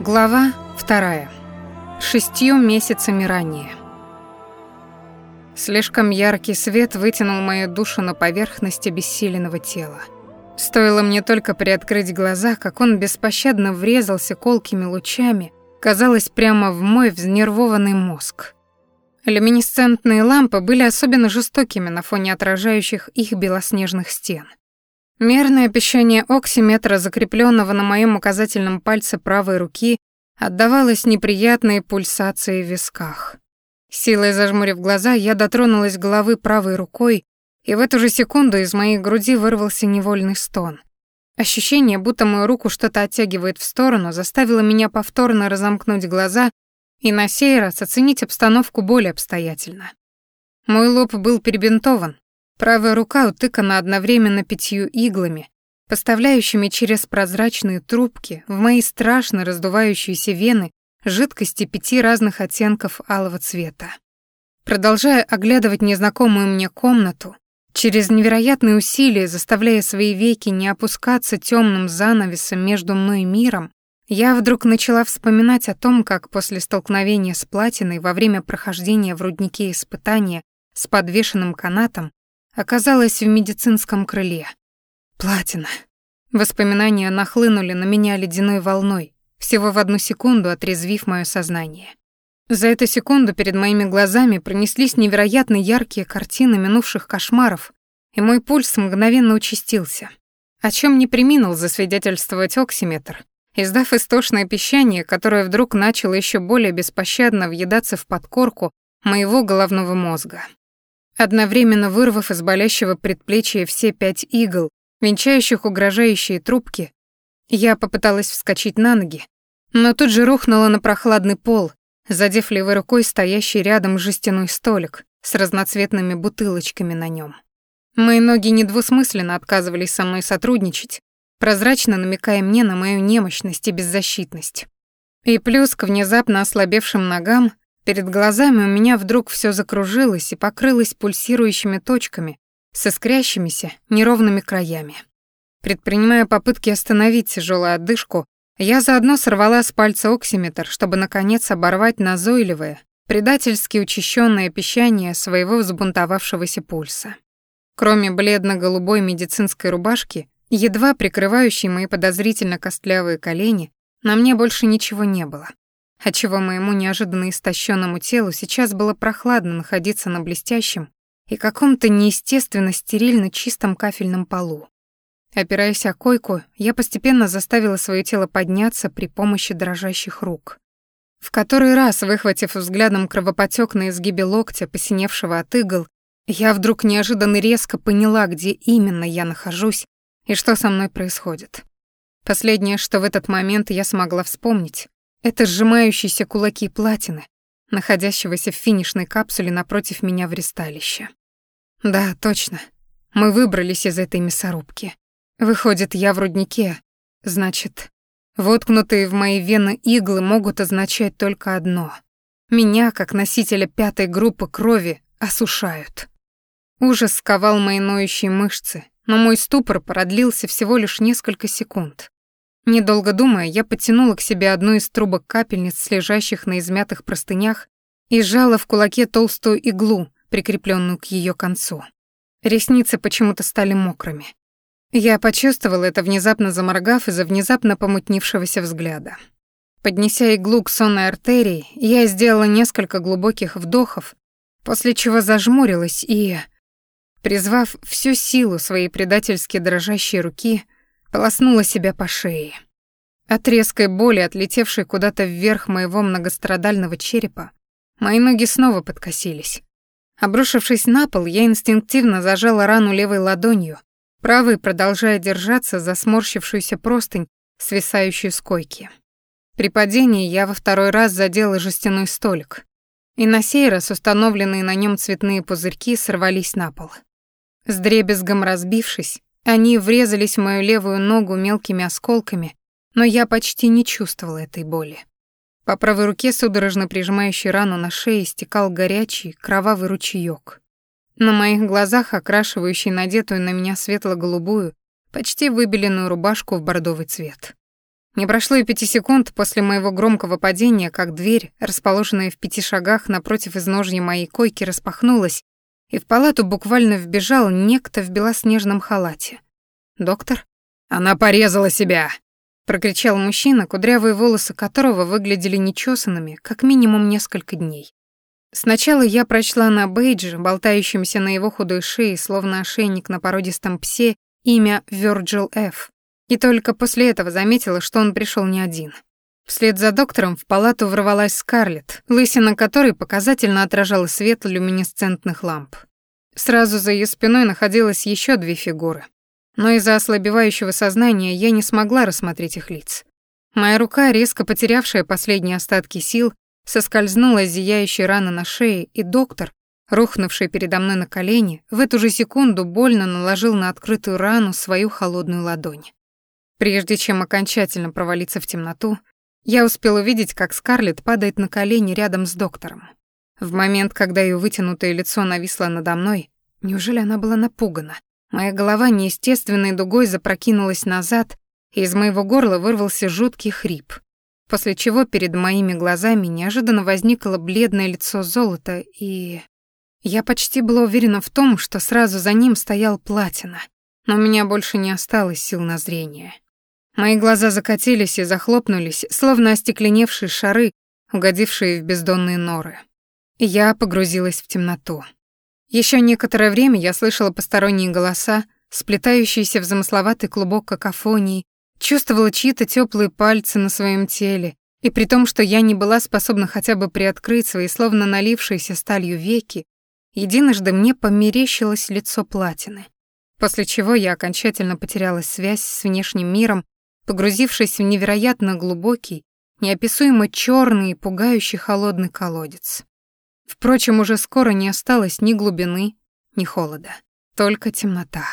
Глава вторая. Шестью месяцами ранее. Слишком яркий свет вытянул мою душу на поверхность обессиленного тела. Стоило мне только приоткрыть глаза, как он беспощадно врезался колкими лучами, казалось, прямо в мой взнервованный мозг. Люминесцентные лампы были особенно жестокими на фоне отражающих их белоснежных стен. Мерное пищание оксиметра, закрепленного на моем указательном пальце правой руки, отдавалось неприятной пульсацией в висках. Силой зажмурив глаза, я дотронулась головы правой рукой, и в эту же секунду из моей груди вырвался невольный стон. Ощущение, будто мою руку что-то оттягивает в сторону, заставило меня повторно разомкнуть глаза и на сей раз оценить обстановку более обстоятельно. Мой лоб был перебинтован, Правая рука утыкана одновременно пятью иглами, поставляющими через прозрачные трубки в мои страшно раздувающиеся вены жидкости пяти разных оттенков алого цвета. Продолжая оглядывать незнакомую мне комнату, через невероятные усилия заставляя свои веки не опускаться темным занавесом между мной и миром, я вдруг начала вспоминать о том, как после столкновения с платиной во время прохождения в руднике испытания с подвешенным канатом оказалась в медицинском крыле. Платина. Воспоминания нахлынули на меня ледяной волной, всего в одну секунду отрезвив мое сознание. За эту секунду перед моими глазами пронеслись невероятно яркие картины минувших кошмаров, и мой пульс мгновенно участился. О чем не приминул засвидетельствовать оксиметр, издав истошное пищание, которое вдруг начало еще более беспощадно въедаться в подкорку моего головного мозга. Одновременно вырвав из болящего предплечья все пять игл, венчающих угрожающие трубки, я попыталась вскочить на ноги, но тут же рухнула на прохладный пол, задев левой рукой стоящий рядом жестяной столик с разноцветными бутылочками на нем. Мои ноги недвусмысленно отказывались со мной сотрудничать, прозрачно намекая мне на мою немощность и беззащитность. И плюс к внезапно ослабевшим ногам Перед глазами у меня вдруг все закружилось и покрылось пульсирующими точками с искрящимися неровными краями. Предпринимая попытки остановить тяжелую отдышку, я заодно сорвала с пальца оксиметр, чтобы наконец оборвать назойливое, предательски учащенное пищание своего взбунтовавшегося пульса. Кроме бледно-голубой медицинской рубашки, едва прикрывающей мои подозрительно костлявые колени, на мне больше ничего не было отчего моему неожиданно истощенному телу сейчас было прохладно находиться на блестящем и каком-то неестественно стерильно чистом кафельном полу. Опираясь о койку, я постепенно заставила свое тело подняться при помощи дрожащих рук. В который раз, выхватив взглядом кровопотек на изгибе локтя, посиневшего от игл, я вдруг неожиданно резко поняла, где именно я нахожусь и что со мной происходит. Последнее, что в этот момент я смогла вспомнить, это сжимающиеся кулаки платины, находящегося в финишной капсуле напротив меня в ристалище. Да, точно. Мы выбрались из этой мясорубки. Выходит, я в руднике. Значит, воткнутые в мои вены иглы могут означать только одно. Меня, как носителя пятой группы крови, осушают. Ужас сковал мои ноющие мышцы, но мой ступор продлился всего лишь несколько секунд. Недолго думая, я потянула к себе одну из трубок капельниц, лежащих на измятых простынях, и сжала в кулаке толстую иглу, прикрепленную к ее концу. Ресницы почему-то стали мокрыми. Я почувствовала это, внезапно заморгав из-за внезапно помутнившегося взгляда. Поднеся иглу к сонной артерии, я сделала несколько глубоких вдохов, после чего зажмурилась и, призвав всю силу своей предательски дрожащей руки, полоснула себя по шее. От резкой боли, отлетевшей куда-то вверх моего многострадального черепа, мои ноги снова подкосились. Обрушившись на пол, я инстинктивно зажала рану левой ладонью, правой продолжая держаться за сморщившуюся простынь, свисающую с койки. При падении я во второй раз задела жестяной столик, и на сей раз установленные на нем цветные пузырьки сорвались на пол. С дребезгом разбившись, они врезались в мою левую ногу мелкими осколками, но я почти не чувствовала этой боли. По правой руке, судорожно прижимающей рану на шее, стекал горячий, кровавый ручеёк. На моих глазах, окрашивающий надетую на меня светло-голубую, почти выбеленную рубашку в бордовый цвет. Не прошло и пяти секунд после моего громкого падения, как дверь, расположенная в пяти шагах напротив изножья моей койки, распахнулась, и в палату буквально вбежал некто в белоснежном халате. «Доктор?» «Она порезала себя!» — прокричал мужчина, кудрявые волосы которого выглядели нечесанными как минимум несколько дней. Сначала я прочла на бейдже, болтающемся на его худой шее, словно ошейник на породистом псе, имя Вёрджил Ф. И только после этого заметила, что он пришел не один. Вслед за доктором в палату ворвалась Скарлетт, лысина которой показательно отражала свет люминесцентных ламп. Сразу за ее спиной находилось еще две фигуры. Но из-за ослабевающего сознания я не смогла рассмотреть их лиц. Моя рука, резко потерявшая последние остатки сил, соскользнула с зияющей раны на шее, и доктор, рухнувший передо мной на колени, в эту же секунду больно наложил на открытую рану свою холодную ладонь. Прежде чем окончательно провалиться в темноту, я успел увидеть, как Скарлетт падает на колени рядом с доктором. В момент, когда ее вытянутое лицо нависло надо мной, неужели она была напугана? Моя голова неестественной дугой запрокинулась назад, и из моего горла вырвался жуткий хрип после чего перед моими глазами неожиданно возникло бледное лицо золота, и... Я почти была уверена в том, что сразу за ним стоял платина, но у меня больше не осталось сил на зрение. Мои глаза закатились и захлопнулись, словно остекленевшие шары, угодившие в бездонные норы. Я погрузилась в темноту. Еще некоторое время я слышала посторонние голоса, сплетающиеся в замысловатый клубок какофонии, Чувствовала чьи-то теплые пальцы на своем теле, и при том, что я не была способна хотя бы приоткрыть свои словно налившиеся сталью веки, единожды мне померещилось лицо платины. После чего я окончательно потеряла связь с внешним миром, погрузившись в невероятно глубокий, неописуемо черный и пугающий холодный колодец. Впрочем, уже скоро не осталось ни глубины, ни холода, только темнота.